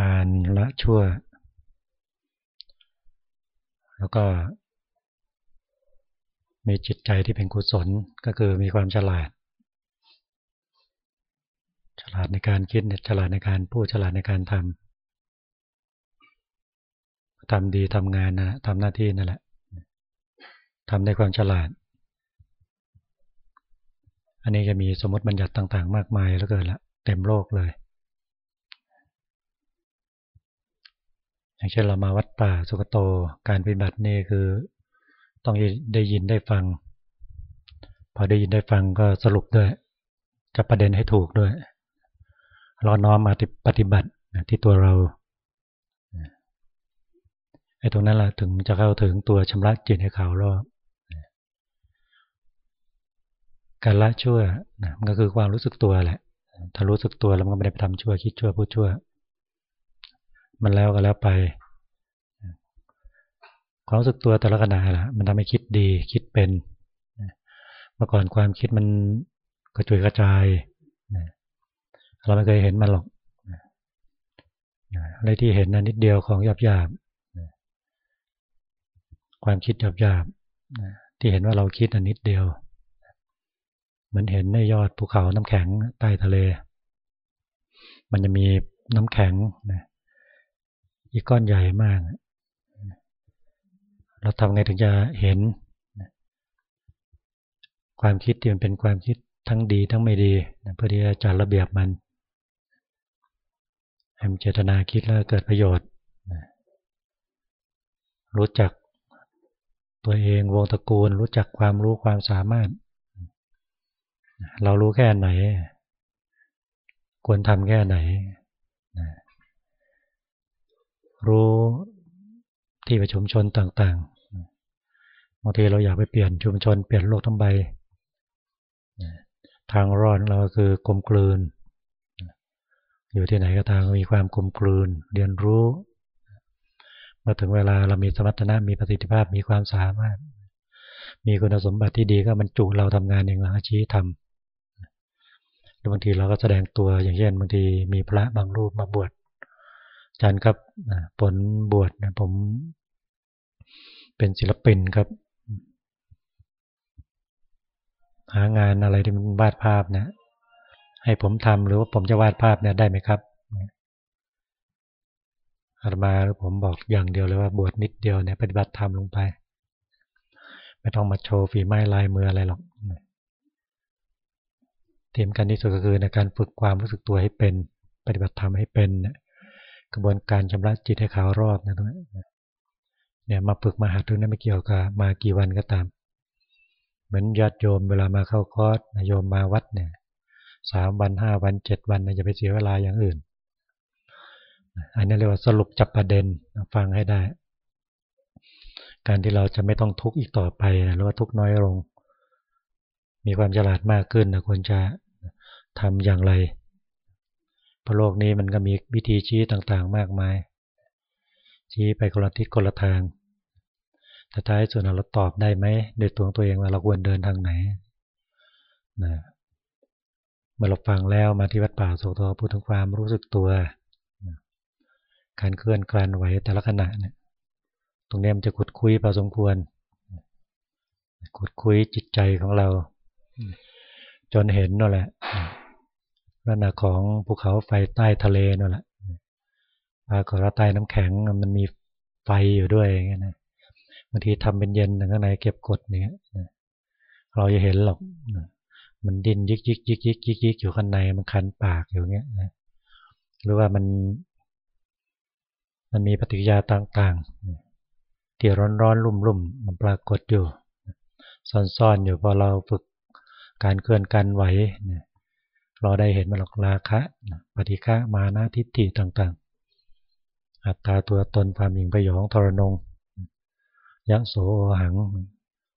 การละชั่ว แล้วก็ มีจิตใจที่เป็นกุศลก็คือมีความฉลาด ฉลาดในการคิดฉลาดในการพูดฉลาดในการทำทำดีทำงานนะทำหน้าที่นั่นแหละทำในความฉลาด อันนี้จะมีสมมติบัญญัติต่าง ๆ มากมายแล้วเกินละเต็มโลกเลย อย่างเช่นเรามาวัดป่าสุกโตการปฏิบัตินี่คือต้องได้ยินได้ฟัง พอได้ยินได้ฟังก็สรุปด้วยจะประเด็นให้ถูกด้วยเราน้อมมาปฏิบัติที่ตัวเราไอ้ตรงนั้นแหละถึงจะเข้าถึงตัวชำระจิตให้ขาวรอบการละชั่วมันก็คือความรู้สึกตัวแหละ ถ้ารู้สึกตัวแล้วมันก็ไม่ได้ไปทำชั่วคิดชั่วพูดชั่ว มันแล้วก็แล้วไป ความรู้สึกตัวแต่ละขณะล่ะ มันทำให้คิดดีคิดเป็น เมื่อก่อนความคิดมันกระจุยกระจาย เราไม่เคยเห็นมันหรอกอะไรที่เห็นนั้นนิดเดียวของหยาบหยาบความคิดหยาบหยาบที่เห็นว่าเราคิดอันนิดเดียว เหมือนเห็นในยอดภูเขาน้ำแข็งใต้ทะเล มันจะมีน้ำแข็งนะ อีกก้อนใหญ่มาก เราทำไงถึงจะเห็น ความคิดที่มันเป็นความคิดทั้งดีทั้งไม่ดีเพื่อที่จะจัดระเบียบมันให้มันเจตนาคิดแล้วเกิดประโยชน์ รู้จักตัวเองวงตระกูล รู้จักความรู้ความสามารถ เรารู้แค่ไหน ควรทำแค่ไหน รู้ที่ประชุมชนต่างๆบางทีเราอยากไปเปลี่ยนชุมชนเปลี่ยนโลกทั้งใบทางรอดเราคือกลมกลืน อยู่ที่ไหนก็ตามมีความกลมกลืน เรียนรู้เมื่อถึงเวลาเรามีสมรรถนะมีประสิทธิภาพมีความสามารถ มีคุณสมบัติที่ดีก็มันจุเราทำงานอย่างอาชีพทำบางทีเราก็แสดงตัวอย่างเช่นบางทีมีพระบางรูปมาบวช จารย์ครับผลบวชนะผมเป็นศิลปินครับ หางานอะไรที่มันวาดภาพนะ ให้ผมทำหรือว่าผมจะวาดภาพเนี่ยได้ไหมครับอาตมาผมบอกอย่างเดียวเลยว่าบวชนิดเดียวเนี่ยปฏิบัติธรรมลงไป ไม่ต้องมาโชว์ฝีไม้ลายมืออะไรหรอกเตรียมกันที่สุดก็คือในการฝึกความรู้สึกตัวให้เป็น ปฏิบัติธรรมให้เป็นเนี่ย กระบวนการชำระจิตให้ขาวรอบนะตรงนี้เนี่ยมาฝึกมาหัดตรงนี้ไม่เกี่ยวกับมากี่วันก็ตาม เหมือนญาติโยมเวลามาเข้าคอร์สโยมมาวัดเนี่ยสามวันห้าวันเจ็ดวันจะไปเสียเวลาอย่างอื่น อันนี้เรียกว่าสรุปจับประเด็นฟังให้ได้ การที่เราจะไม่ต้องทุกข์อีกต่อไปหรือว่าทุกข์น้อยลง มีความฉลาดมากขึ้นนะควรจะทำอย่างไร พราะโลกนี้มันก็มีวิธีชี้ต่างๆ มากมาย ชี้ไปคนละทิศคนละทาง แต่ท้ายส่วนเราตอบได้ไหมโดยตัวตัวเองว่าเราควรเดินทางไหนนะเมื่อเราฟังแล้วมาที่วัดป่าโสตพูดถึงความรู้สึกตัวการเคลื่อนกลานไหวแต่ละขณะเนี่ยตรงนี้มันจะขุดคุยพอสมควร ขุดคุยจิตใจของเรา จนเห็นนั่นแหละ ลักษณะของภูเขาไฟใต้ทะเลนั่นแหละปรากฏว่าใต้น้ำแข็งมันมีไฟอยู่ด้วยอย่างเงี้ยนะบางทีทำเป็นเย็นข้างในเก็บกดเนี้ยเราจะเห็นหรอกมันดินยิกยิกยิกยิกยิกยิกอยู่ข้างในมันคันปากอยู่เงี้ยนะหรือว่ามัน มันมีปฏิกิริยาต่างๆที่ร้อนร้อนรุ่มรุ่มมันปรากฏอยู่ซ่อนๆอยู่พอเราฝึกการเคลื่อนกันไหวเนี่ย เราได้เห็นมาหลอกราคะปฏิฆะมานะทิฏฐิต่างๆ อัตตาตัวตนความหญิงประโยงทรนงยะโสหัง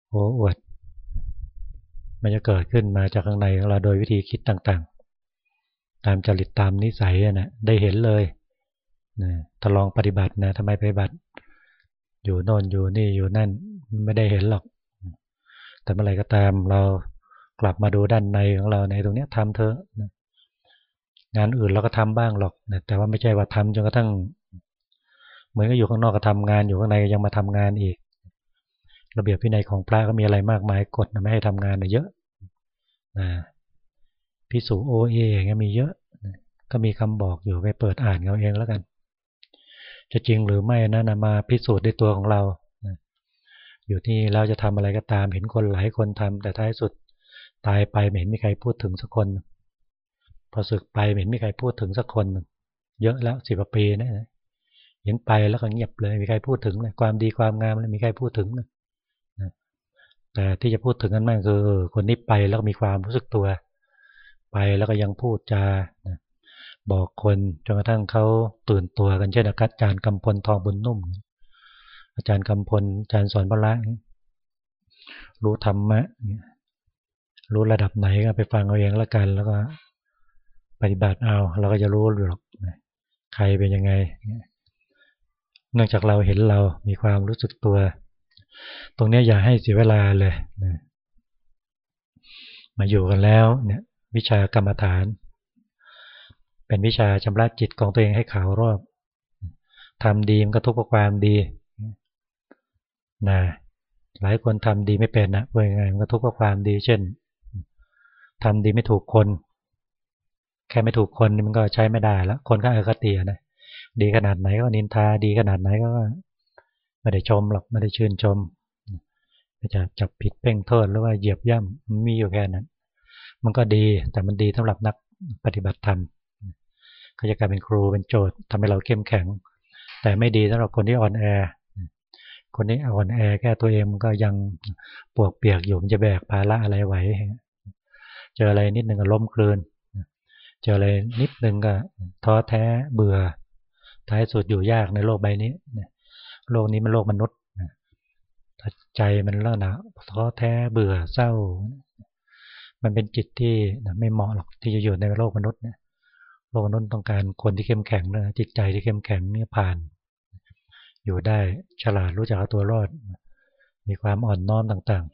โออวด มันจะเกิดขึ้นมาจากข้างในของเราโดยวิธีคิดต่างๆ ตามจริตตามนิสัยนะได้เห็นเลยนะถ้าลองปฏิบัตินะทำไมปฏิบัติ อยู่โน่นอยู่นี่อยู่นั่นไม่ได้เห็นหรอก แต่เมื่อไรก็ตามเรา กลับมาดูด้านในของเราในตรงนี้ทำเถอะงานอื่นเราก็ทำบ้างหรอกแต่ว่าไม่ใช่ว่าทำจนกระทั่ง เหมือนก็อยู่ข้างนอกก็ทำงานอยู่ข้างในยังมาทำงานอีก ระเบียบพินัยของพระก็มีอะไรมากมายกฎไม่ให้ทำงานเยอะนะพิสูโอเออย่างเงี้ยมีเยอะ ก็มีคำบอกอยู่ไปเปิดอ่านเอาเองแล้วกัน จะจริงหรือไม่นะนะมาพิสูจน์ด้วยตัวของเราอยู่ที่เราจะทำอะไรก็ตามเห็นคนหลายคนทำแต่ท้ายสุด ตายไปไม่เห็นมีใครพูดถึงสักคน พอสึกไปไม่เห็นมีใครพูดถึงสักคน เยอะแล้วสิบปีนะเห็นไปแล้วก็เงียบเลยมีใครพูดถึงเลยความดีความงามเลยมีใครพูดถึงเลยแต่ที่จะพูดถึงกันมากคือคนนี้ไปแล้วมีความรู้สึกตัว ไปแล้วก็ยังพูดจาบอกคนจนกระทั่งเขาตื่นตัวกันเช่นอาจารย์กำพลทองบุญนุ่ม อาจารย์กำพลอาจารย์สอนพระรู้ธรรมะ รู้ระดับไหนก็ไปฟังเอาเองละกัน แล้วก็ปฏิบัติเอา เราก็จะรู้หรอกใครเป็นยังไงเนื่องจากเราเห็นเรามีความรู้สึกตัว ตรงนี้อย่าให้เสียเวลาเลยนะมาอยู่กันแล้วเนี่ย วิชากรรมฐาน เป็นวิชาชำระจิตของตัวเองให้ขาวรอบทำดีมันก็ทุกข์กับความดีนะหลายคนทำดีไม่เป็นนะว่ายังไงมันก็ทุกข์กับความดี เช่น ทำดีไม่ถูกคน แค่ไม่ถูกคนมันก็ใช้ไม่ได้แล้ว คนก็เออคตินะดีขนาดไหนก็นินทาดีขนาดไหนก็ไม่ได้ชมหรอกไม่ได้ชื่นชมจะจับผิดเพ่งโทษหรือว่าเหยียบย่ำมันมีอยู่แค่นั้น มันก็ดีแต่มันดีสำหรับนักปฏิบัติธรรมก็จะกลายเป็นครูเป็นโจทย์ทำให้เราเข้มแข็ง แต่ไม่ดีสำหรับคนที่อ่อนแอ คนนี้อ่อนแอแค่ตัวเองมันก็ยังปวกเปียกอยู่มันจะแบกภาระอะไรไหว เจออะไรนิดหนึ่งก็ล้มคลืนเจออะไรนิดหนึ่งก็ท้อแท้เบื่อ ท้ายสุดอยู่ยากในโลกใบนี้โลกนี้มันโลกมนุษย์ใจมันเล่าหนาท้อแท้เบื่อเศร้า มันเป็นจิตที่ไม่เหมาะหรอกที่จะอยู่ในโลกมนุษย์เนี่ยโลกมนุษย์ต้องการคนที่เข้มแข็งนะจิตใจที่เข้มแข็งเนี่ยผ่าน อยู่ได้ฉลาดรู้จักตัวรอด มีความอ่อนน้อมต่าง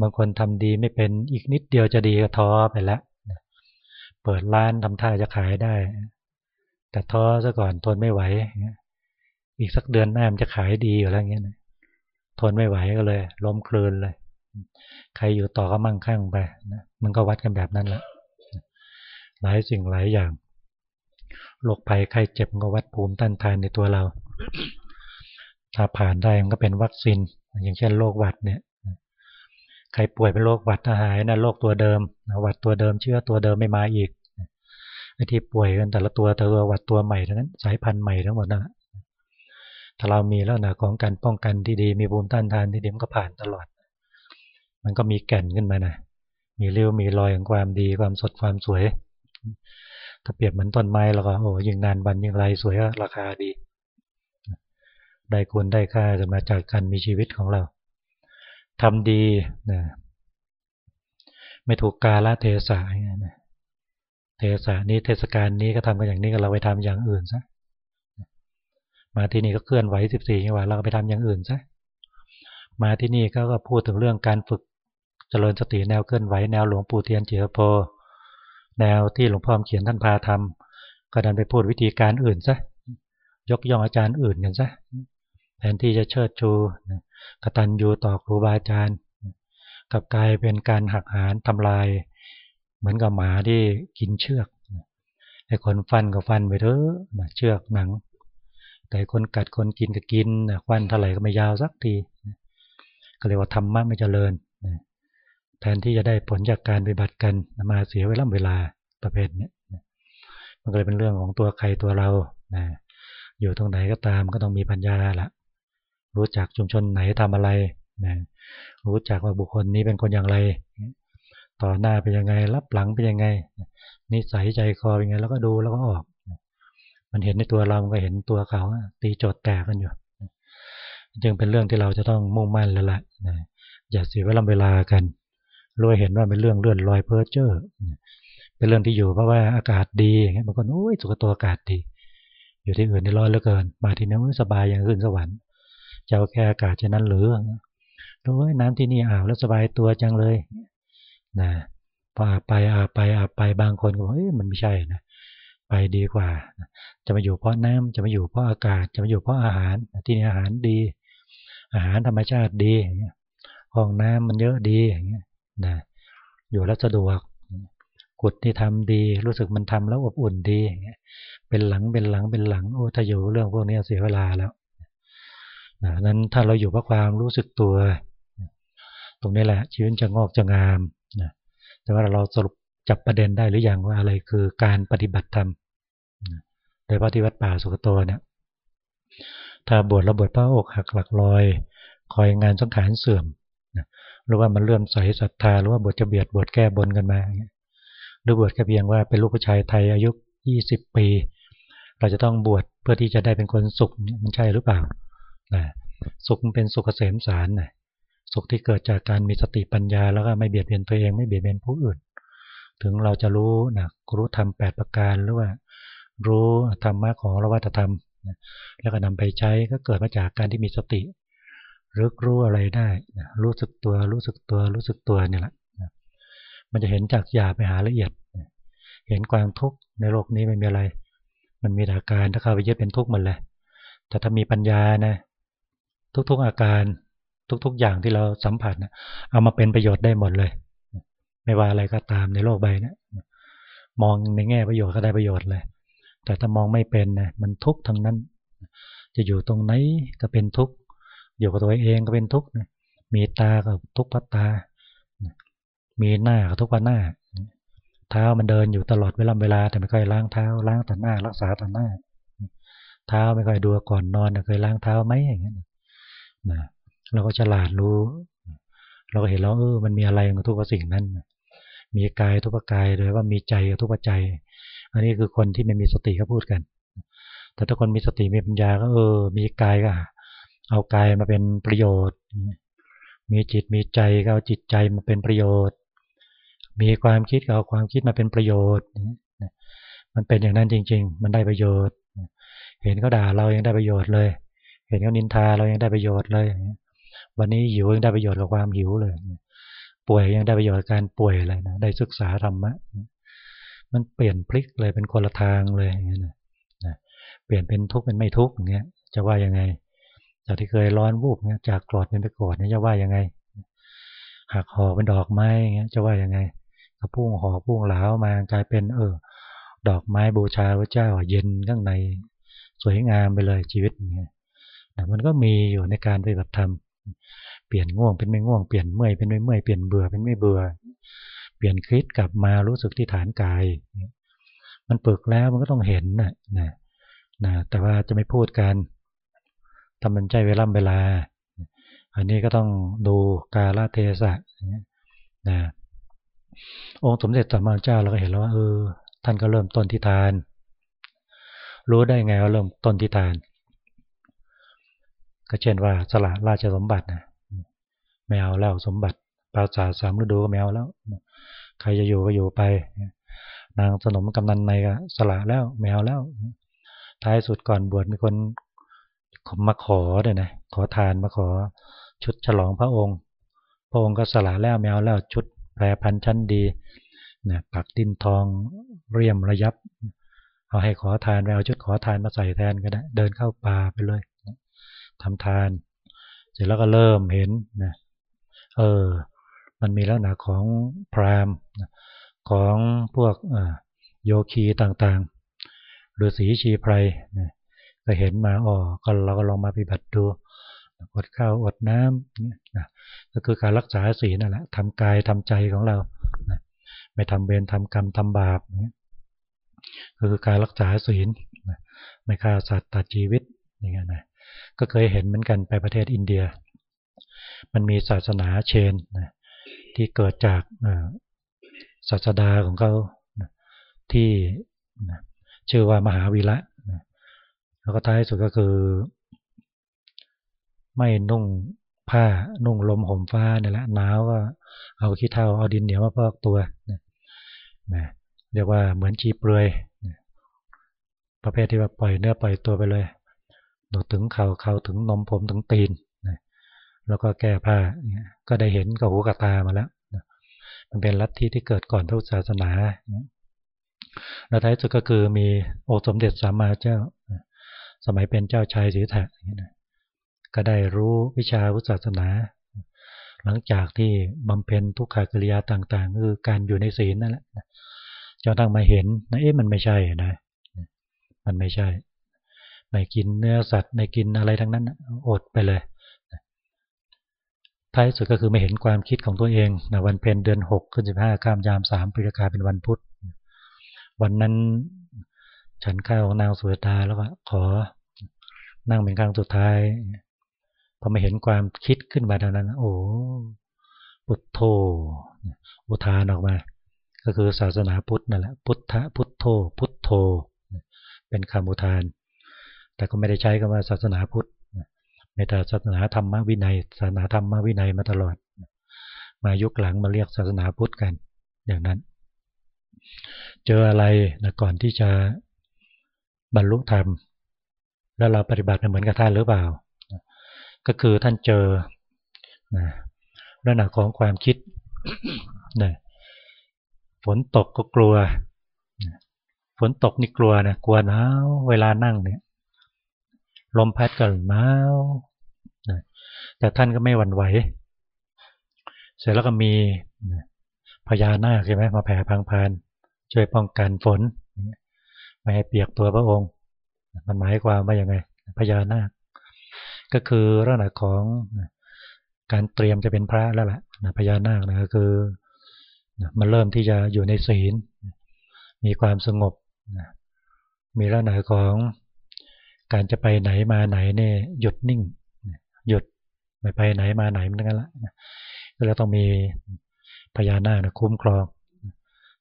บางคนทำดีไม่เป็นอีกนิดเดียวจะดีก็ท้อไปแล้วเปิดร้านทำท่าจะขายได้ แต่ท้อซะก่อนทนไม่ไหวอีกสักเดือนหน้ามันจะขายดีอยู่แล้วเงี้ยทนไม่ไหวก็เลย ล้มคลืนเลย ใครอยู่ต่อก็มั่งคั่งไปนะมันก็วัดกันแบบนั้นแหละหลายสิ่งหลายอย่างโรคภัยไข้เจ็บก็วัดภูมิต้านทานในตัวเรา ถ้าผ่านได้มันก็เป็นวัคซีน อย่างเช่นโรคหวัดเนี่ย ใครป่วยเป็นโรคหวัดหายนะโรคตัวเดิมหวัดตัวเดิมเชื้อตัวเดิมไม่มาอีกไอ้ที่ป่วยกันแต่ละตัวตัวหวัดตัวใหม่ทั้งนั้นสายพันธุ์ใหม่ทั้งหมดนั่นแหละถ้าเรามีลักษณะของการป้องกันที่ดีมีภูมิต้านทานที่ดีมันก็ผ่านตลอด มันก็มีแก่นขึ้นมานะมีเรี้ยวมีรอยของความดีความสดความสวย ถ้าเปรียบเหมือนต้นไม้แล้วก็โอ้ยิ่งนานวันยิ่งไรสวยราคาดี ได้ควรได้ค่าจะมาจากการมีชีวิตของเรา ทำดีนะไม่ถูกกาละเทศะนะเทศะนี้เทศกาลนี้ก็ทำกันอย่างนี้ก็เราไปทำอย่างอื่นซะมาที่นี่ก็เคลื่อนไหวสิบสี่จังหวะเราก็ไปทำอย่างอื่นซะมาที่นี่ก็ก็พูดถึงเรื่องการฝึกเจริญสติแนวเคลื่อนไหวแนวหลวงปู่เทียนเจียโพแนวที่หลวงพ่อเขียนท่านพาทำก็ดันไปพูดวิธีการอื่นซะยกย่องอาจารย์อื่นกันซะแทนที่จะเชิดชู กตัญญูต่อครูบาอาจารย์กับกลายเป็นการหักหานทำลาย เหมือนกับหมาที่กินเชือกไอ้คนฟันก็ฟันไปเถอะเชือกหนัง แต่คนกัดคนกินก็กินฟันเท่าไหร่ก็ไม่ยาวสักทีก็เรียกว่าธรรมะไม่เจริญแทนที่จะได้ผลจากการปฏิบัติกันมาเสียเวลาเวลาประเภทนี้มันก็เลยเป็นเรื่องของตัวใครตัวเราอยู่ตรงไหนก็ตามก็ต้องมีปัญญาละ รู้จักชุมชนไหนทำอะไรนะรู้จักว่าบุคคลนี้เป็นคนอย่างไร ต่อหน้าเป็นยังไง รับหลังเป็นยังไง นิสัยใจคอเป็นยังไง แล้วก็ดูแล้วก็ออก มันเห็นในตัวเรา มันก็เห็นตัวเขา ตีโจทย์แตกกันอยู่ จึงเป็นเรื่องที่เราจะต้องมุ่งมั่นแล้วละะอย่าเสียเวลาเวลากันรู้เห็นว่าเป็นเรื่องเลื่อนลอยเพ้อเจ้อเป็นเรื่องที่อยู่เพราะว่าอากาศดีอย่างเงี้ยบางคนโอ้ยสุขตัวอากาศดี อยู่ที่อื่นในร้อนเหลือเกิน มาที่นี้สบายอย่างขึ้นสวรรค์ จะเอาแค่อากาศเช่นนั้นหรือโอ้ยน้ำที่นี่อ่าวแล้วสบายตัวจังเลยนะพออาไปอาไปอาไปบางคนก็บอกเฮ้ยมันไม่ใช่นะไปดีกว่า จะมาอยู่เพราะน้ำจะมาอยู่เพราะอากาศจะมาอยู่เพราะอาหาร ที่นี่อาหารดี อาหารธรรมชาติดีห้องน้ำมันเยอะดีอย่างเงี้ยนะอยู่แล้วสะดวกกุดที่ทำดี รู้สึกมันทำแล้วอบอุ่นดีเป็นหลังเป็นหลังเป็นหลังโอ้ถ้าอยู่เรื่องพวกนี้เสียเวลาแล้ว นะนั้นถ้าเราอยู่เพราะความรู้สึกตัว ตรงนี้แหละชีวิตจะงอกจะงามนะแต่ว่าเราสรุปจับประเด็นได้หรืออยังว่าอะไรคือการปฏิบัติธรรมโดยพระที่วัดป่าสุกโตเนี่ยถ้าบวชระบวชพระอกหักหลักลอย คอยงานสังขารเสื่อมหรือว่ามันเลื่อมใสศรัทธาหรือว่าบวชจะเบียดบวชแก้บนกันมาหรือบวชแค่เพียงว่าเป็นลูกผู้ชายไทยอายุยี่สิบปี เราจะต้องบวชเพื่อที่จะได้เป็นคนสุขมันใช่หรือเปล่า นะสุขมันเป็นสุขเกษมสารนะสุขที่เกิดจากการมีสติปัญญา แล้วก็ไม่เบียดเบียนตัวเองไม่เบียดเบียนผู้อื่น ถึงเราจะรู้นะรู้ธรรมแปดประการหรือว่า รู้ธรรมะของรวัตธรรมแล้วก็นำไปใช้ก็เกิดมาจากการที่มีสติรึกรู้อะไรได้รู้สึกตัวรู้สึกตัวรู้สึกตัวเนี่ยแหละมันจะเห็นจากหยาบไปหาละเอียด เห็นความทุกข์ในโลกนี้ไม่มีอะไร มันมีอาการถ้าเข้าไปยึดเป็นทุกข์มันเลยแต่ถ้ามีปัญญานะ ทุกๆอาการทุกๆอย่างที่เราสัมผัสนะเอามาเป็นประโยชน์ได้หมดเลย ไม่ว่าอะไรก็ตามในโลกใบนี้มองในแง่ประโยชน์ก็ได้ประโยชน์เลย แต่ถ้ามองไม่เป็นนะมันทุกข์ทั้งนั้น จะอยู่ตรงไหนก็เป็นทุกข์อยู่กับตัวเองก็เป็นทุกข์มีตาก็ทุกข์เพราะตา มีหน้าก็ทุกวัหน้า เท้ามันเดินอยู่ตลอดเวลาเวลา แต่ไม่ค่อยล้างเท้า ล้างแต่หน้า รักษาแต่หน้า เท้าไม่ค่อยดูก่อนนอนเคยล้างเท้าไหมอย่างเงี้ย นะเราก็ฉลาดรู้ เราก็เห็นแล้วเออมันมีอะไรกับทุกสิ่งนั้น มีกายทุกกายโดยว่ามีใจทุกใจ อันนี้คือคนที่ไม่มีสติเขาพูดกัน แต่ถ้าคนมีสติมีปัญญาก็เออ มีกายก็ เอากายมาเป็นประโยชน์ มีจิตมีใจก็เอาจิตใจมาเป็นประโยชน์ มีความคิดก็เอาความคิดมาเป็นประโยชน์ มันเป็นอย่างนั้นจริง ๆ มันได้ประโยชน์ เห็นเขาด่าเรายังได้ประโยชน์เลย เห็นเขานินทาเรายังได้ประโยชน์เลยวันนี้หิวยังได้ประโยชน์กับความหิวเลย ป่วยยังได้ประโยชน์การป่วยเลยนะได้ศึกษาธรรมะมันเปลี่ยนพลิกเลยเป็นคนละทางเลยอย่างเงี้ยนะเปลี่ยนเป็นทุกข์เป็นไม่ทุกข์อย่างเงี้ย จะว่ายังไง จากที่เคยร้อนวูบเงี้ยจากกรอดเป็นไปโกรธเนี่ยจะว่ายังไงหักหอเป็นดอกไม้เงี้ยจะว่ายังไงพุ่งหอพุ่งเหลามากลายเป็นเออ ดอกไม้บูชาพระเจ้าเย็นข้างใน สวยงามไปเลยชีวิตเนี่ย มันก็มีอยู่ในการปฏิบัติธรรม เปลี่ยนง่วงเป็นไม่ง่วง เปลี่ยนเมื่อยเป็นไม่เมื่อย เปลี่ยนเบื่อเป็นไม่เบื่อ เปลี่ยนคิดกลับมารู้สึกที่ฐานกาย มันปึกแล้วมันก็ต้องเห็นนะนะนะแต่ว่าจะไม่พูดกันทำมันใจเวลาเวลา อันนี้ก็ต้องดูกาลเทศะนะองค์สมเด็จสัมมาเจ้าเราก็เห็นแล้วว่าเออ ท่านก็เริ่มต้นที่ทาน รู้ได้ไงว่าเริ่มต้นที่ทาน ก็เช่นว่าสละราชสมบัตินะไม่เอาแล้วสมบัติปราสาทสามฤดูก็ไม่เอาแล้ว ใครจะอยู่ก็อยู่ไป นางสนมกำนันในก็สละแล้วไม่เอาแล้ว ท้ายสุดก่อนบวชมีคนมาขอเลยนะขอทานมาขอชุดฉลองพระองค์ พระองค์ก็สละแล้วไม่เอาแล้วชุดแปรพันชั้นดีนะปักดินทองเรียมระยับ เอาให้ขอทานไปเอาชุดขอทานมาใส่แทนก็ได้ เดินเข้าป่าไปเลย ทำทาน เสร็จแล้วก็เริ่มเห็นนะเออ มันมีลักษณะของพรามของพวกโยคีต่างๆหรือสีชีไพรนะก็เห็นมาอ๋อก็เราก็ลองมาปฏิบัติดูอดข้าวอดน้ำนี่นะก็คือการรักษาศีลนั่นแหละทำกายทำใจของเรานะไม่ทำเวรทำกรรมทำบาปนี่ยก็คือการรักษาศีลนะไม่ฆ่าสัตว์ตัดชีวิตอย่างเงี้ยนะ ก็เคยเห็นเหมือนกันไปประเทศอินเดีย มันมีศาสนาเชนนะที่เกิดจากศาสดาของเขาที่ชื่อว่ามหาวีระแล้วก็ท้ายสุดก็คือ ไม่นุ่งผ้านุ่งลมห่มฟ้าเนี่ยแหละหนาวก็เอาขี้เท่าเอาดินเหนียวมาพอกตัวนะเรียกว่าเหมือนชีเปลือยประเภทที่ว่าปล่อยเนื้อปล่อยตัวไปเลย ดถึงเข่าเข่าถึงนมผมถึงตีนนะแล้วก็แก้ผ้าเนี่ยก็ได้เห็นกับหูกับตามาแล้วนะมันเป็นลัทธิที่เกิดก่อนพุทธศาสนาแล้วท้ายสุดก็คือมีโอสมเด็จสามมาเจ้า สมัยเป็นเจ้าชายศรีแทะก็ได้รู้วิชาพุทธศาสนา หลังจากที่บำเพ็ญทุกขกิริยาต่างๆคือการอยู่ในศีลนั่นแหละจนตั้งมาเห็นนะเอ๊ะมันไม่ใช่นะมันไม่ใช่ ไม่กินเนื้อสัตว์ไม่กินอะไรทั้งนั้นอดไปเลยท้ายสุดก็คือไม่เห็นความคิดของตัวเองนะวันเพ็ญเดือนหกขึ้นสิบห้าข้ามยามสามปีกาเป็นวันพุธ วันนั้น ฉันข้าวของนางสุดาแล้วก็ขอนั่งเป็นครั้งสุดท้ายพอมาเห็นความคิดขึ้นมาดังนั้น โอ้พุทโธอุทานออกมา ก็คือศาสนาพุทธนั่นแหละพุทธพุทโธพุทโธ เป็นคำอุทาน แต่ก็ไม่ได้ใช้คำว่าศาสนาพุทธในแต่ศาสนาธรรมวินัย ศาสนาธรรมวินัยมาตลอด มายุคหลังมาเรียกศาสนาพุทธกัน อย่างนั้น เจออะไรนะก่อนที่จะบรรลุธรรม แล้วเราปฏิบัติเหมือนกับท่านหรือเปล่า ก็คือท่านเจอนะลักษณะของความคิดนะฝนตกก็กลัว ฝนตกนี่กลัวนะ กลัวหนาวเวลานั่งเนี่ย ลมพัดก็หนาวแต่ท่านก็ไม่หวั่นไหว เสร็จแล้วก็มีพญานาคใช่ไหมมาแผ่พังพาน ช่วยป้องกันฝนไม่ให้เปียกตัวพระองค์ มันหมายความว่าอย่างไงพญานาค ก็คือลักษณะของการเตรียมจะเป็นพระแล้วล่ะพญานาคนะก็คือมันเริ่มที่จะอยู่ในศีล มีความสงบ มีลักษณะของ การจะไปไหนมาไหนเนี่ยหยุดนิ่ง หยุดไม่ไปไหนมาไหนมันงั้นละก็เลยต้องมีพญานาคนะคุ้มครอง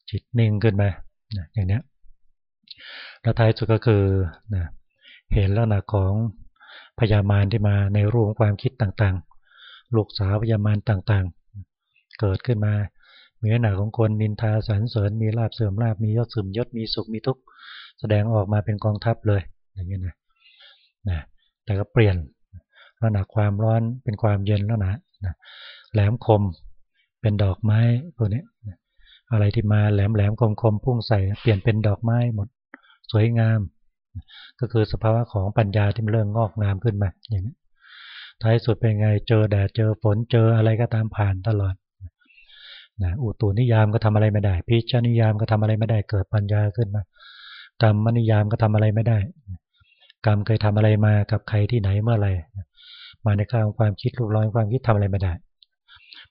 จิตนิ่งขึ้นมาอย่างเนี้ยแล้วท้ายสุดก็คือนะเห็นแล้วนะของพญามารที่มาในรูปของความคิดต่างๆ ลูกสาวพญามารต่างๆ เกิดขึ้นมา มีหนาของคนนินทาสรรเสริญ มีลาบเสื่อมลาบ มียศสึมยศ มีสุข มีทุกข์ แสดงออกมาเป็นกองทัพเลย อย่างเงี้ยนะ นะแต่ก็เปลี่ยนลักษณะความร้อนเป็นความเย็นแล้วนะนะแหลมคมเป็นดอกไม้ตัวนี้อะไรที่มาแหลมแหลมคมคมพุ่งใส่เปลี่ยนเป็นดอกไม้หมดสวยงาม ก็คือสภาวะของปัญญาที่มันเริ่มงอกงามขึ้นมาอย่างนี้ท้ายสุดเป็นไงเจอแดดเจอฝนเจออะไรก็ตามผ่านตลอดนะอุตุนิยามก็ทำอะไรไม่ได้พิจนิยามก็ทำอะไรไม่ได้เกิดปัญญาขึ้นมากรรมนิยามก็ทำอะไรไม่ได้ กรรมเคยทำอะไรมากับใครที่ไหนเมื่อไรมาในข้าวความคิดรูปร้อยความคิดทำอะไรไม่ได้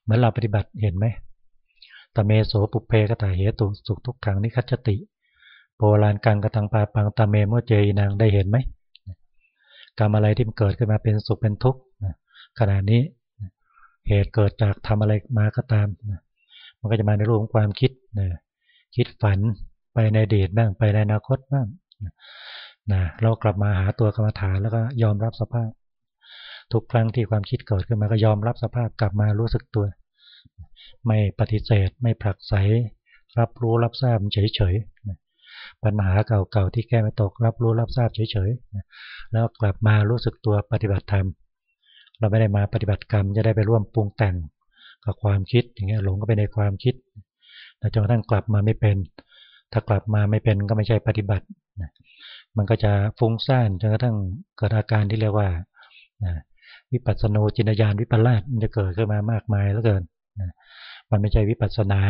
เหมือนเราปฏิบัติเห็นไหมตเมโสปุพเพกตเหตุสุขทุกขังนิคัจฉติ โปราณกังกตังปาปัง ตเมโส มุจจเต อิณังได้เห็นไหมกรรมอะไรที่มันเกิดขึ้นมาเป็นสุขเป็นทุกข์ขณะนี้เหตุเกิดจากทำอะไรมาก็ตามมันก็จะมาในรูปของความคิดคิดฝันไปในอดีตบ้างไปในอนาคตบ้าง นะเรากลับมาหาตัวกรรมฐานแล้วก็ยอมรับสภาพ ทุกครั้งที่ความคิดเกิดขึ้นมาก็ยอมรับสภาพกลับมารู้สึกตัว ไม่ปฏิเสธ ไม่ผลักไสรับรู้รับทราบเฉยๆปัญหาเก่าๆที่แก้ไม่ตก รับรู้รับทราบเฉยๆแล้วกลับมารู้สึกตัวปฏิบัติธรรม เราไม่ได้มาปฏิบัติกรรมจะได้ไปร่วมปรุงแต่งกับความคิดอย่างเงี้ยหลงก็ไปในความคิดแต่จนกระทั่งกลับมาไม่เป็น ถ้ากลับมาไม่เป็นก็ไม่ใช่ปฏิบัติ มันก็จะฟุ้งซ่านจนกระทั่งเกิดอาการที่เรียกว่าวิปัสสนูจินญาณวิปลาสมันจะเกิดขึ้นมามากมายแล้วเกินมันไม่ใช่วิปัสสนา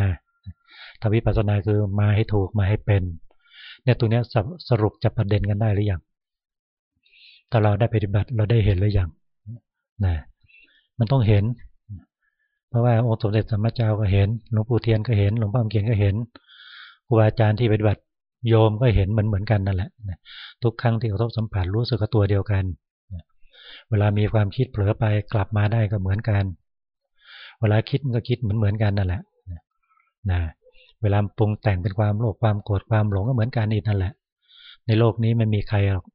ถ้าวิปัสสนาคือมาให้ถูกมาให้เป็น เนี่ยตรงนี้สรุปจะประเด็นกันได้หรือยังถ้าเราได้ปฏิบัติเราได้เห็นหรือยังนะมันต้องเห็น เพราะว่าองค์สมเด็จสัมมาเจ้าก็เห็นหลวงปู่เทียนก็เห็นหลวงพ่อเขียนก็เห็นครูบาอาจารย์ที่ปฏิบัติ โยมก็เห็นเหมือนเหมือนกันนั่นแหละทุกครั้งที่กระทบสัมผัสรู้สึกกับตัวเดียวกัน เวลามีความคิดเผลอไปกลับมาได้ก็เหมือนกัน เวลาคิดก็คิดเหมือนเหมือนกันนั่นแหละนะเวลาปรุงแต่งเป็นความโลภความโกรธความหลงก็เหมือนกันอีกนั่นแหละ ในโลกนี้ไม่มีใครหรอก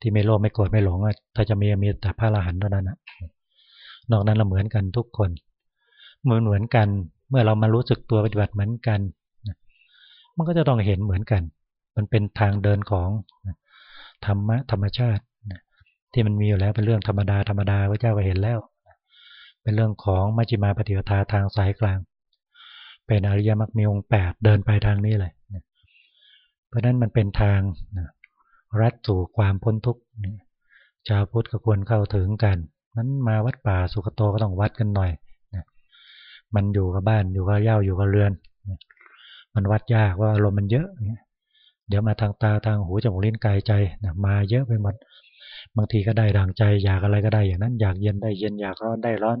ที่ไม่โลภไม่โกรธไม่หลงถ้าจะมีมีแต่พระอรหันต์เท่านั้นนะนอกนั้นเราเหมือนกันทุกคน เหมือนเหมือนกัน เมื่อเรามารู้สึกตัวปฏิบัติเหมือนกัน มันก็จะต้องเห็นเหมือนกัน มันเป็นทางเดินของธรรมะธรรมชาติที่มันมีอยู่แล้วเป็นเรื่องธรรมดาธรรมดาพระเจ้าก็เห็นแล้ว เป็นเรื่องของมัจจิมาปฏิปทาทางสายกลาง เป็นอริยมรรคมีองค์แปดเดินไปทางนี้เลยเพราะนั้นมันเป็นทางรัดสู่ความพ้นทุกข์ชาวพุทธก็ควรเข้าถึงกันนั้นมาวัดป่าสุขโตก็ต้องวัดกันหน่อยมันอยู่กับบ้านอยู่กับเย่าอยู่กับเรือน มันวัดยากว่าอารมณ์มันเยอะเดี๋ยวมาทางตาทางหูจมูกลิ้นกายใจมาเยอะไปหมดบางทีก็ได้ดังใจ อยากอะไรก็ได้อย่างนั้น อยากเย็นได้เย็นอยากร้อนได้ร้อน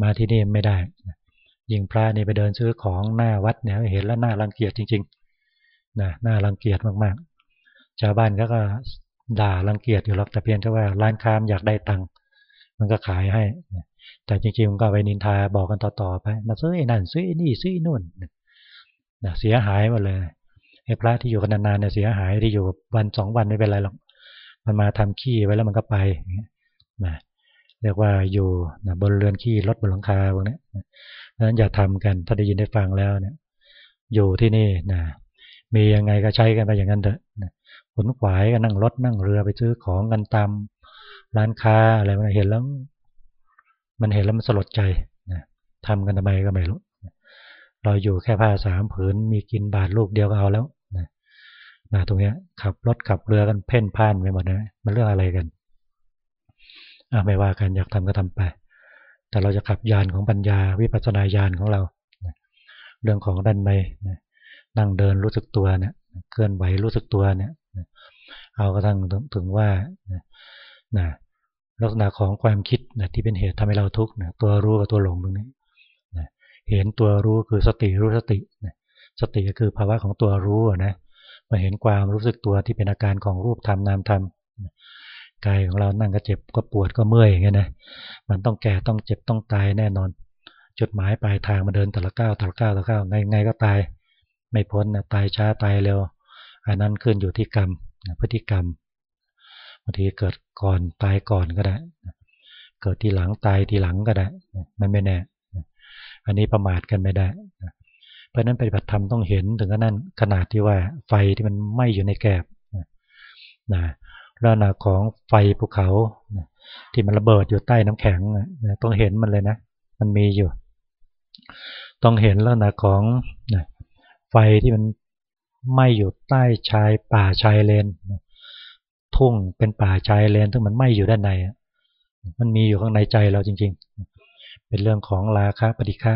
มาที่นี่ไม่ได้ยิงพระนี่ไปเดินซื้อของหน้าวัดเนี่ยเห็นแล้วหน่ารังเกียจจริงๆนะน่ารังเกียจมากๆชาวบ้านก็ก็ด่ารังเกียจอยู่หรอกแต่เพียงแค่ว่าร้านค้ามอยากได้ตังค์มันก็ขายให้ แต่จริงๆมันก็ไปนินทาบอกกันต่อๆไป มาซื้อไอ้นั่นซื้อไอ้นี่ซื้อนู่น นะเสียหายหมดเลยไอ้พระที่อยู่กันนานๆเนี่ยเสียหายที่อยู่วันสองวันไม่เป็นไรหรอกมันมาทำขี้ไว้แล้วมันก็ไปนะเรียกว่าอยู่นะบนเรือนขี้รถบนหลังคาพวกนี้ดังนั้นอย่าทำกันถ้าได้ยินได้ฟังแล้วเนี่ย อยู่ที่นี่นะมียังไงก็ใช้กันไปอย่างนั้นเถอะขนขวายก็นั่งรถนั่งเรือไปซื้อของกันตามร้านค้าอะไรมันเห็นแล้ว มันเห็นแล้วมันสลดใจนะทำกันทำไมก็ไม่รู้ เราอยู่แค่ผ้าสามผืนมีกินบาทลูกเดียวก็เอาแล้วนะนะตรงเนี้ยขับรถขับเรือกันเพ่นพ่านไปหมดนะมันเรื่องอะไรกันอะไม่ว่ากันอยากทำก็ทำไป แต่เราจะขับยานของปัญญาวิปัสสนาญาณของเราเรื่องของด้านในนั่งเดินรู้สึกตัวเนี่ยเคลื่อนไหวรู้สึกตัวเนี่ยเอากระทั่งถึงว่านะลักษณะของความคิดนะที่เป็นเหตุทำให้เราทุกข์นะตัวรู้กับตัวหลงตรงนี้ เห็นตัวรู้คือสติรู้สติสติก็คือภาวะของตัวรู้นะมาเห็นความรู้สึกตัวที่เป็นอาการของรูปธรรมนามธรรมกายของเรานั่งก็เจ็บก็ปวดก็เมื่อยอย่างเงี้ยนะมันต้องแก่ต้องเจ็บต้องตายแน่นอน จุดหมายปลายทางมาเดินแต่ละก้าวแต่ละก้าวแต่ละก้าวไงไงก็ตาย ไม่พ้นนะตายช้าตายเร็วอันนั้นขึ้นอยู่ที่กรรมพฤติกรรมบางทีเกิดก่อนตายก่อนก็ได้ เกิดทีหลังตายทีหลังก็ได้มันไม่แน่ อันนี้ประมาทกันไม่ได้ เพราะนั้นปฏิบัติธรรมต้องเห็นถึงนั้นขนาดที่ว่าไฟที่มันไหม้อยู่ในแกบนะลักษณะของไฟภูเขาที่มันระเบิดอยู่ใต้น้ำแข็งต้องเห็นมันเลยนะ มันมีอยู่ ต้องเห็นลักษณะของไฟที่มันไหม้อยู่ใต้ชายป่าชายเลนทุ่งเป็นป่าชายเลนซึ่งมันไหม้อยู่ด้านในมันมีอยู่ข้างในใจเราจริง ๆ เป็นเรื่องของราคาปฏิฆะ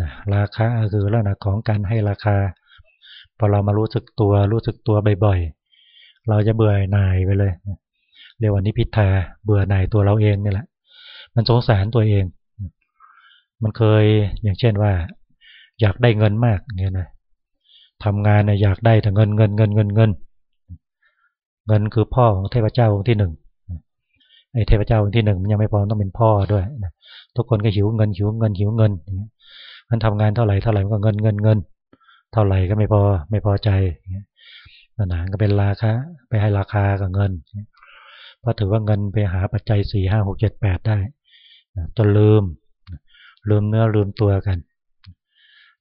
นะราคาคือลักษณะของการให้ราคา พอเรามารู้สึกตัวรู้สึกตัวบ่อยๆ เราจะเบื่อหน่ายไปเลยเรียกว่านิพิทาเบื่อหน่ายตัวเราเองนี่แหละ มันสงสารตัวเอง มันเคยอย่างเช่นว่า อยากได้เงินมากเนี่ยนะทำงานเนี่ยอยากได้แต่เงินเงินเงินเงินเงินเงินคือพ่อของเทพเจ้าองค์ที่หนึ่ง ไอ้เทพเจ้าองค์ที่หนึ่งมันยังไม่พอต้องเป็นพ่อด้วยนะทุกคนก็หิวเงินหิวเงินหิวเงินมันทำงานเท่าไหร่เท่าไหร่มันก็เงินเงินเงินเท่าไหร่ก็ไม่พอไม่พอใจนานก็เป็นราคาไปให้ราคากับเงินเพราะถือว่าเงินไปหาปัจจัยสี่ห้าหกเจ็ดแปดได้จนลืมลืมเนื้อลืมตัวกัน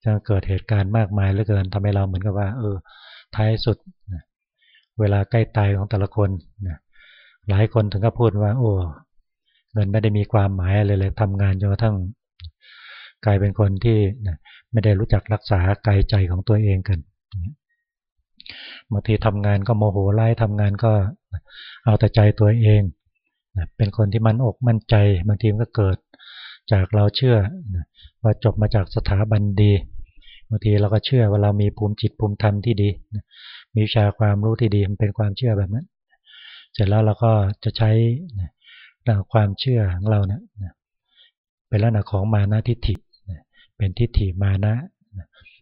จะเกิดเหตุการณ์มากมายเหลือเกินทำให้เราเหมือนกับว่า เออ ท้ายสุด เวลาใกล้ตายของแต่ละคนนะ หลายคนถึงก็พูดว่า โอ้ เงินไม่ได้มีความหมายอะไรเลยทำงานจนกระทั่งกลายเป็นคนที่ไม่ได้รู้จักรักษากายใจของตัวเองกันบางทีทำงานก็โมโหไล่ทำงานก็เอาแต่ใจตัวเองเป็นคนที่มั่นอกมั่นใจบางทีมันก็เกิดจากเราเชื่อว่าจบมาจากสถาบันดีบางทีเราก็เชื่อว่าเรามีภูมิจิตภูมิธรรมที่ดีมีวิชาความรู้ที่ดีมันเป็นความเชื่อแบบนั้น เสร็จแล้วเราก็จะใช้ความเชื่อของเราเนี่ยเป็นลักษณะของมานะทิฏฐิเป็นทิฏฐิมานะ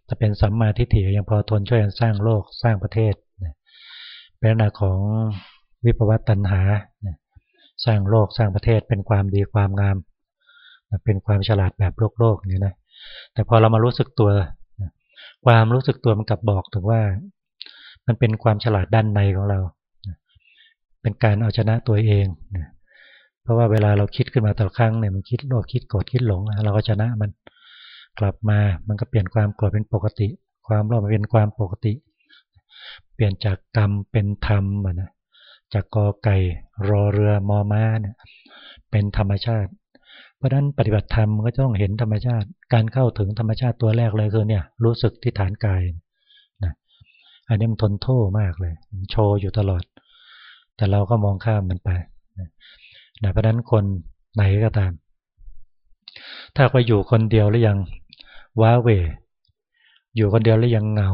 ถ้าเป็นสัมมาทิฏฐิยังพอทนช่วยกันสร้างโลกสร้างประเทศเป็นลักษณะของวิปวัตตัณหาสร้างโลกสร้างประเทศเป็นความดีความงาม เป็นความฉลาดแบบโลกโลกนี่นะแต่พอเรามารู้สึกตัวความรู้สึกตัวมันกลับบอกถึงว่า มันเป็นความฉลาดด้านในของเรา เป็นการเอาชนะตัวเองเพราะว่าเวลาเราคิดขึ้นมาแต่ละครั้งเนี่ยมันคิดโลภคิดโกรธคิดหลงเราก็ชนะมันกลับมามันก็เปลี่ยนความโกรธเป็นปกติ ความโลภเป็นความปกติ เปลี่ยนจากกรรมเป็นธรรมนะจากกอไก่รอเรือมอม้าเนี่ยเป็นธรรมชาติ เพราะฉะนั้นปฏิบัติธรรมก็ต้องเห็นธรรมชาติ การเข้าถึงธรรมชาติตัวแรกเลยคือเนี่ยรู้สึกที่ฐานกายนะอันนี้มันทนโทษมากเลยมันโชว์อยู่ตลอด แต่เราก็มองข้ามมันไปนะเพราะนั้นคนไหนก็ตาม ถ้าไปอยู่คนเดียวหรือยังว้าเว อยู่คนเดียวหรือยังเหงา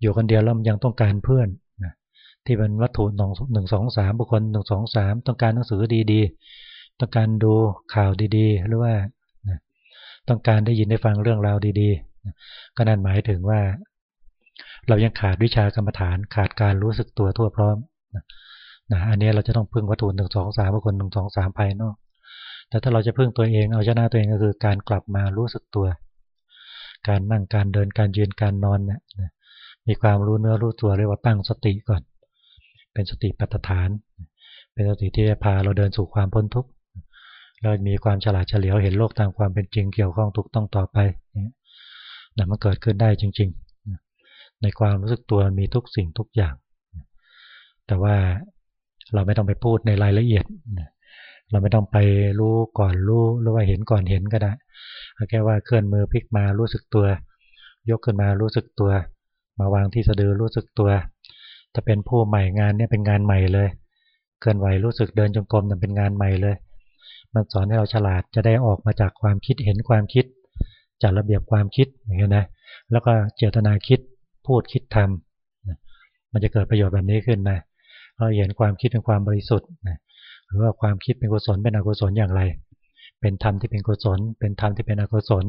อยู่คนเดียวแล้วยังต้องการเพื่อนที่เป็นวัตถุหนึ่งสองสามบุคคลหนึ่งสองสามต้องการหนังสือดีๆ ต้องการดูข่าวดีๆ หรือว่าต้องการได้ยินได้ฟังเรื่องราวดีๆ ก็นั่นหมายถึงว่า เรายังขาดวิชากรรมฐานขาดการรู้สึกตัวทั่วพร้อม นะอันนี้เราจะต้องพึ่งวัตถุหนึ่งสองสามบุคคลหนึ่งสองสามภายนอก แต่ถ้าเราจะพึ่งตัวเองเอาชนะตัวเองก็คือการกลับมารู้สึกตัว การนั่งการเดินการยืนการนอนเนี่ยมีความรู้เนื้อรู้ตัวเรียกว่าตั้งสติก่อน เป็นสติปัฏฐาน เป็นสติที่จะพาเราเดินสู่ความพ้นทุกข์เรามีความฉลาดเฉลียวเห็นโลกตามความเป็นจริงเกี่ยวข้องถูกต้องต่อไปนะมันเกิดขึ้นได้จริง ๆ ในความรู้สึกตัวมีทุกสิ่งทุกอย่าง แต่ว่าเราไม่ต้องไปพูดในรายละเอียด เราไม่ต้องไปรู้ก่อนรู้หรือว่าเห็นก่อนเห็นก็ได้แค่ว่าเคลื่อนมือพลิกมารู้สึกตัว ยกขึ้นมารู้สึกตัว มาวางที่สะดือรู้สึกตัวถ้าเป็นผู้ใหม่งานเนี่ยเป็นงานใหม่เลย เคลื่อนไหวรู้สึกเดินจงกรมนี่ยเป็นงานใหม่เลย มันสอนให้เราฉลาดจะได้ออกมาจากความคิดเห็นความคิดจากระเบียบความคิดอย่างเงี้ยนะแล้วก็เจตนาคิดพูดคิดทำมันจะเกิดประโยชน์แบบนี้ขึ้นนะ เราเห็นความคิดเป็นความบริสุทธิ์นะหรือว่าความคิดเป็นกุศลเป็นอกุศลอย่างไร เป็นธรรมที่เป็นกุศล เป็นธรรมที่เป็นอกุศล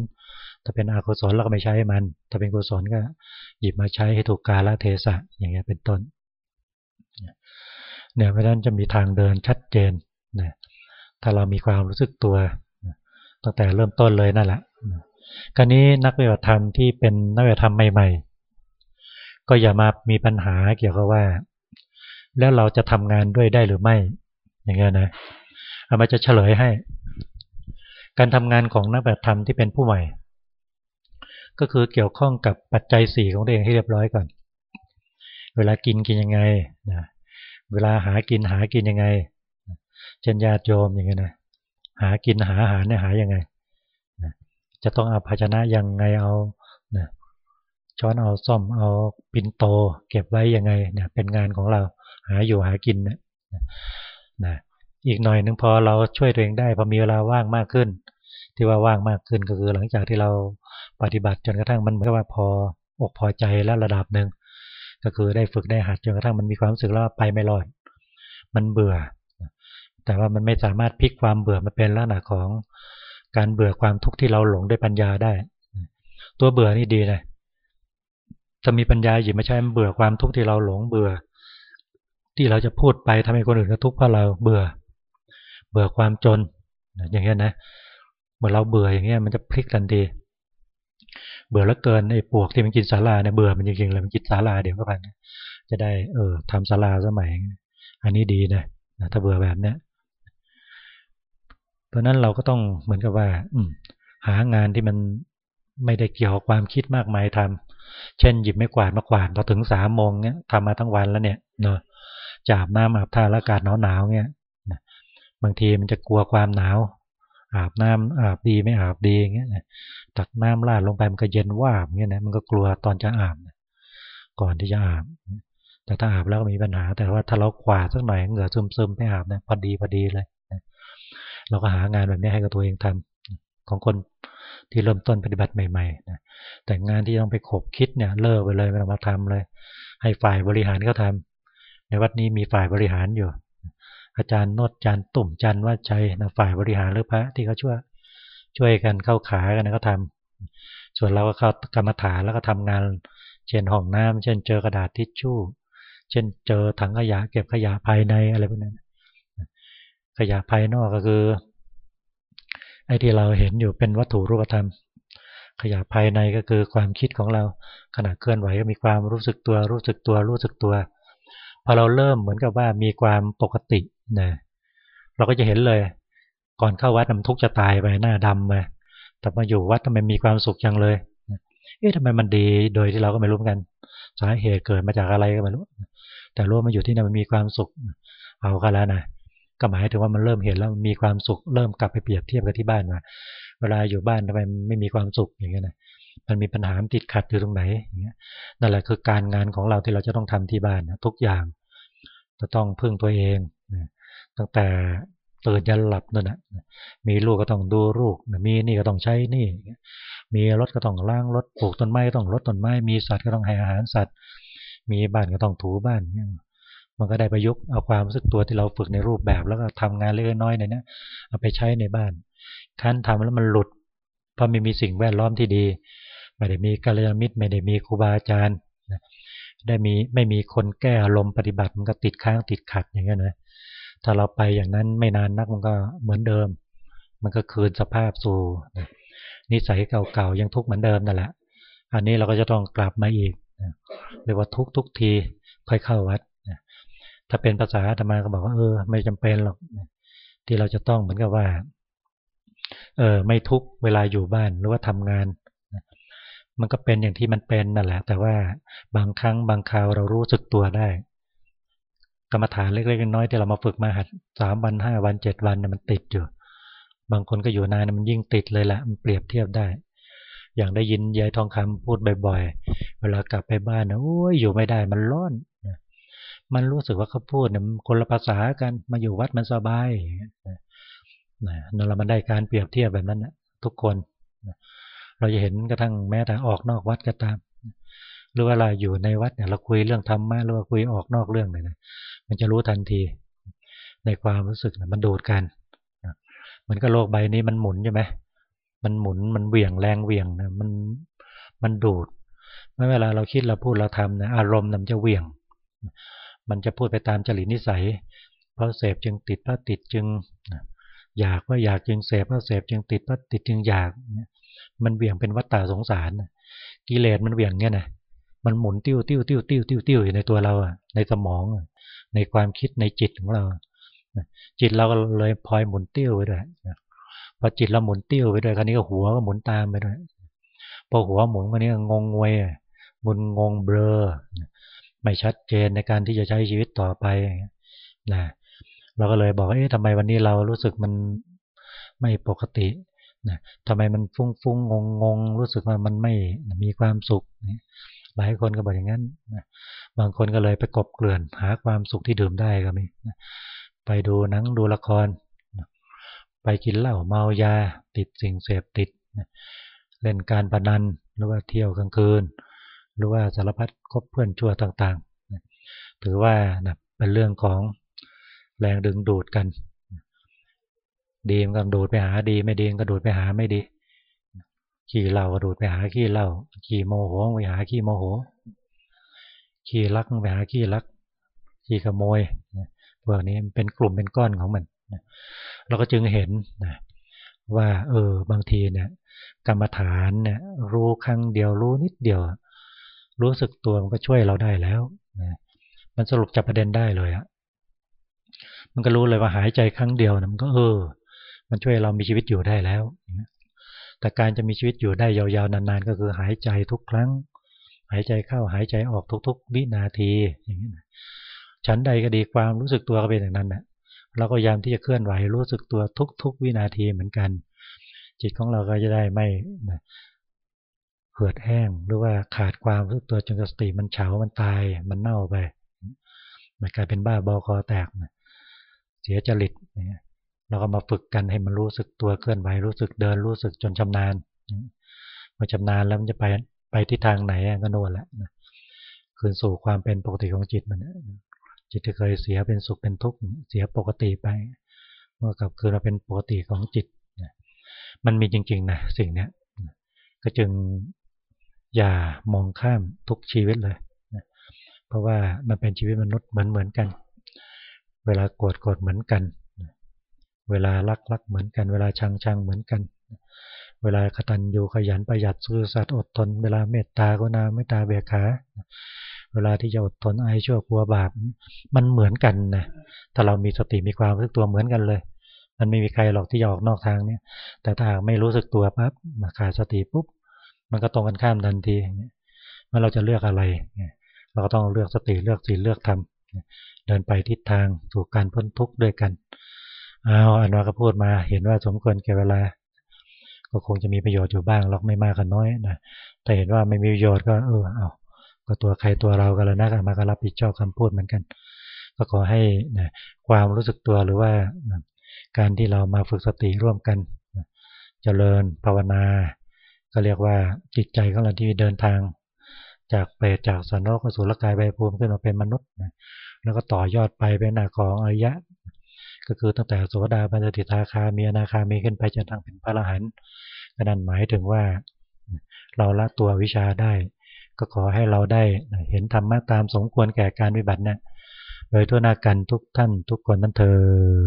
ถ้าเป็นอกุศลเราก็ไม่ใช้มัน ถ้าเป็นกุศลก็หยิบมาใช้ให้ถูกกาลเทศะอย่างเงี้ยเป็นต้นเนี่ยเพราะฉะนั้นจะมีทางเดินชัดเจนนะถ้าเรามีความรู้สึกตัวตั้งแต่เริ่มต้นเลยนั่นแหละกรนี้นักวิทยาธรรมที่เป็นนักวิทยาธรรมใหม่ ๆ ก็อย่ามามีปัญหาเกี่ยวกับว่า แล้วเราจะทำงานด้วยได้หรือไม่ อย่างเงี้ยนะอามาจะเฉลยให้ การทำงานของนักปฏิธรรมที่เป็นผู้ใหม่ ก็คือเกี่ยวข้องกับปัจจัยสี่ของตัวเองให้เรียบร้อยก่อน เวลากินกินยังไงนะเวลาหากินหากินยังไง เช่นญาติโยมอย่างเงี้ยนะหากินหาอาหารเนี่ยหายังไงนะจะต้องเอาภาชนะยังไงเอานะช้อนเอาซ่อมเอาปินโต เก็บไว้ยังไงเนี่ยเป็นงานของเรา หาอยู่หากินนะนะอีกหน่อยนึงพอเราช่วยตัวเองได้พอมีเวลาว่างมากขึ้น ที่ว่าว่างมากขึ้นก็คือหลังจากที่เราปฏิบัติจนกระทั่งมันเหมือนกับว่าพออกพอใจแล้วระดับหนึ่งก็คือได้ฝึกได้หัดจนกระทั่งมันมีความรู้สึกแล้วไปไม่รอด มันเบื่อ แต่ว่ามันไม่สามารถพลิกความเบื่อมาเป็นลักษณะของการเบื่อความทุกข์ที่เราหลงด้วยปัญญาได้ ตัวเบื่อนี่ดีนะถ้ามีปัญญาหยิบมาใช้มันเบื่อความทุกข์ที่เราหลงเบื่อ ที่เราจะพูดไปทำให้คนอื่นก็ทุกข์เพราะเราเบื่อ เบื่อความจน อย่างเงี้ยนะเมื่อเราเบื่ออย่างเงี้ยมันจะพลิกทันทีเบื่อแล้วเกินไอ้ปวกที่มันกินสาลาเนี่ยเบื่อมันจริงๆเลยมันกินสาลาเดี๋ยวก็ไปจะได้เออทำสาลาสมัย อันนี้ดีนะถ้าเบื่อแบบเนี้ยเพราะนั้นเราก็ต้องเหมือนกับว่า อืหางานที่มันไม่ได้เกี่ยวกับความคิดมากมายทำเช่นหยิบไม่กวาดมากวาดพอถึงสามโมงเนี้ยทำมาทั้งวันแล้วเนี่ยเนาะ จาบน้ำอาบท่าอากาศหนาวหนาวเนี้ยบางทีมันจะกลัวความหนาว อาบน้ำอาบดีไม่อาบดีอย่างเงี้ยตักน้ำลาดลงไปมันก็เย็นว่าบเงี้ยนะมันก็กลัวตอนจะอาบก่อนที่จะอาบ แต่ถ้าอาบแล้วก็มีปัญหา แต่ว่าถ้าเราขวาสักหน่อยเหงื่อซึมๆไม่อาบนี่ยพอดีพอดีเลยเราก็หางานแบบนี้ให้กับตัวเองทำของคนที่เริ่มต้นปฏิบัติใหม่ๆนะแต่งานที่ต้องไปขบคิดเนี่ยเลิกไปเลยไม่ต้องมาทำเลย ให้ฝ่ายบริหารเขาทา ในวัดนี้มีฝ่ายบริหารอยู่ อาจารย์นดอาจารย์ตุ่มจันว่าใจนะฝ่ายบริหารหรือพระที่เขาช่วยช่วยกันเข้าขากันนะเขาทำส่วนเราก็เข้ากรรมฐานแล้วก็ทำงาน เช่นห้องน้ำเช่นเจอกระดาษทิชชู่ เช่นเจอถังขยะเก็บขยะภายในอะไรพวกนั้นขยะภายนอกก็คือไอ้ที่เราเห็นอยู่เป็นวัตถุรูปธรรม ขยะภายในก็คือความคิดของเราขณะเคลื่อนไหวก็มีความรู้สึกตัวรู้สึกตัวรู้สึกตัว พอเราเริ่มเหมือนกับว่ามีความปกตินะเราก็จะเห็นเลย ก่อนเข้าวัดมันทุกข์จะตายไปหน้าดำมาแต่มาอยู่วัดทำไมมีความสุขจังเลยเอ๊ะทำไมมันดีโดยที่เราก็ไม่รู้กัน สาเหตุเกิดมาจากอะไรก็ไม่รู้ แต่รู้มาอยู่ที่นั่นมันมีความสุข เอากันแล้วนะก็หมายถึงว่ามันเริ่มเห็นแล้วมีความสุข เริ่มกลับไปเปรียบเทียบกับที่บ้านมาเวลาอยู่บ้านทำไมไม่มีความสุขอย่างเงี้ยนะ มันมีปัญหาติดขัดอยู่ตรงไหนอย่างเงี้ยนั่นแหละคือการงานของเราที่เราจะต้องทำที่บ้านนะทุกอย่างจะต้องพึ่งตัวเองนะตั้งแต่ตื่นยันหลับนั่นแหะมีลูกก็ต้องดูลูกมีนี่ก็ต้องใช้นี่ มีรถก็ต้องล้างรถปลูกต้นไม้ก็ต้องรดต้นไม้มีสัตว์ก็ต้องให้อาหารสัตว์ มีบ้านก็ต้องถูบ้านเมันก็ได้ประยุกต์เอาความรู้สึกตัวที่เราฝึกในรูปแบบแล้วก็ทำงานเล็กน้อยในนี้เอาไปใช้ในบ้านขั้นทำแล้วมันหลุด เพราะไม่มีสิ่งแวดล้อมที่ดี ไม่ได้มีกัลยาณมิตร ไม่ได้มีครูบาอาจารย์ได้มีไม่มีคนแก้อารมณ์ปฏิบัติมันก็ติดค้างติดขัดอย่างเงี้ยนะถ้าเราไปอย่างนั้นไม่นานนักมันก็เหมือนเดิม มันก็คืนสภาพสู่นิสัยเก่าๆยังทุกข์เหมือนเดิมนั่นแหละ อันนี้เราก็จะต้องกลับมาอีกเรียกว่าทุกทุกทีค่อยเข้าวัดถ้าเป็นภาษาธรรมาก็บอกว่าเออ ไม่จำเป็นหรอกที่เราจะต้องเหมือนกับว่า เออไม่ทุกเวลาอยู่บ้านหรือว่าทำงาน มันก็เป็นอย่างที่มันเป็นนั่นแหละ แต่ว่าบางครั้งบางคราวเรารู้สึกตัวได้ กรรมฐานเล็กๆน้อยๆที่เรามาฝึกมาหัดสามวันห้าวันเจ็ดวันเนี่ยมันติดอยู่ บางคนก็อยู่นานมันยิ่งติดเลยแหละมันเปรียบเทียบได้ อย่างได้ยินยายทองคำพูดบ่อยๆ เวลากลับไปบ้านนะโอ้ยอยู่ไม่ได้มันร้อนมันรู้สึกว่าเขาพูดเนี่ยคนละภาษากันมาอยู่วัดมันสบาย นะนั่นเรามันได้การเปรียบเทียบแบบนั้นนะทุกคนเราจะเห็นกระทั่งแม้แต่ออกนอกวัดก็ตามหรือว่าเราอยู่ในวัดเนี่ยเราคุยเรื่องธรรมะหรือว่าคุยออกนอกเรื่องเลยนะมันจะรู้ทันทีในความรู้สึกนะมันดูดกันเหมือนกับโลกใบนี้มันหมุนใช่ไหมมันหมุนมันเวี่ยงแรงเวี่ยงนะมันมันดูดเมื่อเวลาเราคิดเราพูดเราทำนะอารมณ์มันจะเวี่ยง มันจะพูดไปตามจริตนิสัย เพราะเสพจึงติดเพราะติดจึง อยากว่าอยากจึงเสพเพราะเสพจึงติดเพราะติดจึงอยากมันเวี่ยงเป็นวัฏฏะสงสารกิเลสมันเวี่ยงเนี่ยนะมันหมุนติ้วติ้วติ้วติ้วติ้วติ้วอยู่ในตัวเราในสมองในความคิดในจิตของเรา จิตเราก็เลยพลอยหมุนติ้วไปด้วยพอจิตเราหมุนติ้วไปด้วยคราวนี้ก็หัวก็หมุนตามไปด้วยพอหัวหมุนคราวนี้งงงวยหมุนงงเบลอไม่ชัดเจนในการที่จะใช้ชีวิตต่อไปนะ เราก็เลยบอกเอ๊ะทำไมวันนี้เรารู้สึกมันไม่ปกตินะทำไมมันฟุ้งฟุ้งงงงงรู้สึกว่ามันไม่มีความสุขหลายคนก็บอกอย่างนั้นนะบางคนก็เลยไปกบเกลื่อนหาความสุขที่ดื่มได้ก็มีนะไปดูหนังดูละครนะไปกินเหล้าเมายา ติดสิ่งเสพติดนะเล่นการพนันหรือว่าเที่ยวกลางคืน หรือว่าสารพัดคบเพื่อนชั่วต่างๆนะถือว่านะเป็นเรื่องของ แรงดึงดูดกัน ดีมันก็ดูดไปหาดี ไม่ดีก็ดูดไปหาไม่ดี ขี้เหล้าก็ดูดไปหาขี้เหล้าขี้โมโหไปหาขี้โมโห ขี้รักไปหาขี้รัก ขี้ขโมยพวกนี้เป็นกลุ่มเป็นก้อนของมันเราก็จึงเห็นว่า เออบางทีเนี่ย กรรมฐานเนี่ยรู้ครั้งเดียวรู้นิดเดียว รู้สึกตัวมันก็ช่วยเราได้แล้วมันสรุปจับประเด็นได้เลยอะ มันก็รู้เลยว่าหายใจครั้งเดียวนะมันก็เออ มันช่วยเรามีชีวิตอยู่ได้แล้ว แต่การจะมีชีวิตอยู่ได้ยาวๆนานๆ ก็คือหายใจทุกครั้ง หายใจเข้าหายใจออกทุก ๆ วินาทีอย่างนี้นะฉันใดก็ดีความรู้สึกตัวก็เป็นอย่างนั้นนะเราก็พยามที่จะเคลื่อนไหวรู้สึกตัวทุก ๆ วินาทีเหมือนกัน จิตของเราก็จะได้ไม่เหือดแห้งหรือว่าขาดความรู้สึกตัวจนสติมันเฉา มันตาย มันเน่าไปมันกลายเป็นบ้าบอคอแตก เสียจริตเราก็มาฝึกกันให้มันรู้สึกตัวเคลื่อนไหวรู้สึกเดินรู้สึกจนชำนาญพอชำนาญแล้วมันจะไปไปที่ทางไหนก็โน่นแหละคืนสู่ความเป็นปกติของจิตมันจิตที่เคยเสียเป็นสุขเป็นทุกข์เสียปกติไป เมื่อกลับคืนมาเป็นปกติของจิตมันมีจริงๆนะสิ่งเนี้ยก็จึงอย่ามองข้ามทุกชีวิตเลย เพราะว่ามันเป็นชีวิตมนุษย์เหมือนเหมือนกัน เวลาโกรธโกรธเหมือนกัน เวลารักรักเหมือนกัน เวลาชังชังเหมือนกัน เวลากตัญญูขยันประหยัดซื่อสัตย์อดทน เวลาเมตตาก็นาเมตตาเบียขาเวลาที่จะอดทนไอชั่วกลัวบาปมันเหมือนกันนะถ้าเรามีสติมีความรู้สึกตัวเหมือนกันเลย มันไม่มีใครหรอกที่จะออกนอกทางเนี่ยแต่ถ้าไม่รู้สึกตัวปั๊บขาดสติปุ๊บมันก็ตรงกันข้ามทันทีเมื่อเราจะเลือกอะไรเราก็ต้องเลือกสติเลือกศีลเลือกธรรม เดินไปทิศทางสู่การพ้นทุกข์ด้วยกันเอาอันว่าก็พูดมาเห็นว่าสมควรแก่เวลา ก็คงจะมีประโยชน์อยู่บ้างหรอกไม่มากก็น้อยนะแต่เห็นว่าไม่มีประโยชน์ก็เออเอาก็ตัวใครตัวเรากันแล้วนะมาก็รับผิดชอบคำพูดเหมือนกัน ก็ขอให้นะความรู้สึกตัวหรือว่านะการที่เรามาฝึกสติร่วมกันนะเจริญภาวนา ก็เรียกว่าจิตใจของเราที่เดินทาง จากเปรตจากสันนรกสู่ละกายใบภูมิขึ้นมาเป็นมนุษย์นะแล้วก็ต่อยอดไปเป็นหน้าของอริยะ ก็คือตั้งแต่โสดาบันติทาคามีนาคามีขึ้นไปจนทั้งเป็นพระอรหันต์ก็นั่นหมายถึงว่า เราละตัววิชาได้ ก็ขอให้เราได้เห็นธรรมะตามสมควรแก่การวิบัติเนี่ยโดยทั่วหน้ากันทุกท่านทุกคนนั้นเธอ